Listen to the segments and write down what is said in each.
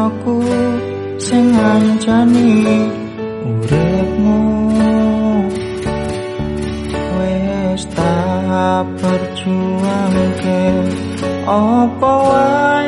nokku sing ngancani uripmu. Wis tak perjuangke apa wae?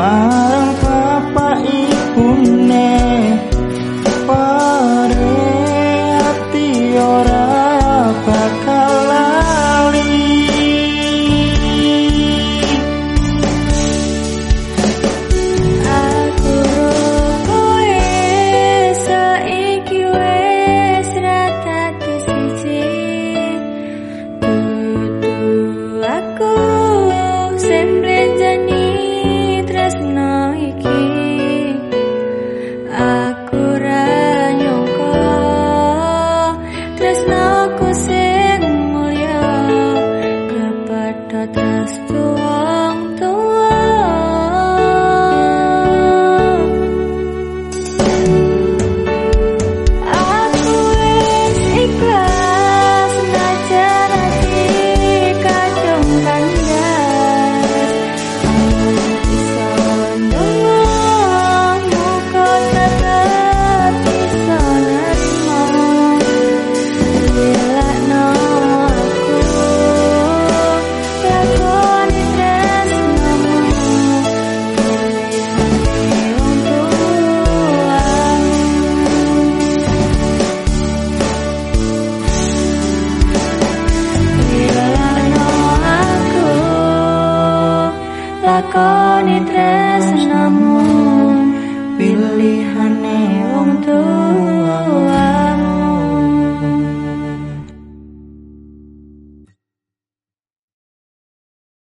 my lakoni tresnamu. Pilihane wong tuwa.